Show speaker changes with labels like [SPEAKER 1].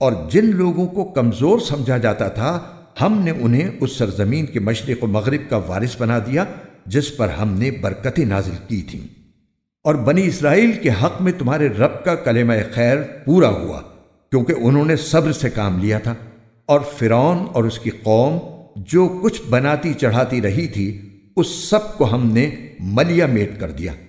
[SPEAKER 1] اور جن لوگوں کو کمزور سمجھا جاتا تھا، ہم نے انہیں اس سرزمین کے مشرق و مغرب کا وارث بنا دیا، جس پر ہم نے برکتیں نازل کی تھیں۔ اور بنی اسرائیل کے حق میں تمہارے رب کا کلمہ خیر پورا ہوا، کیونکہ انہوں نے صبر سے کام لیا تھا۔ اور فرعون اور اس کی قوم جو کچھ بناتی چڑھاتی رہی تھی، اس سب کو ہم نے ملیا میٹ کر دیا۔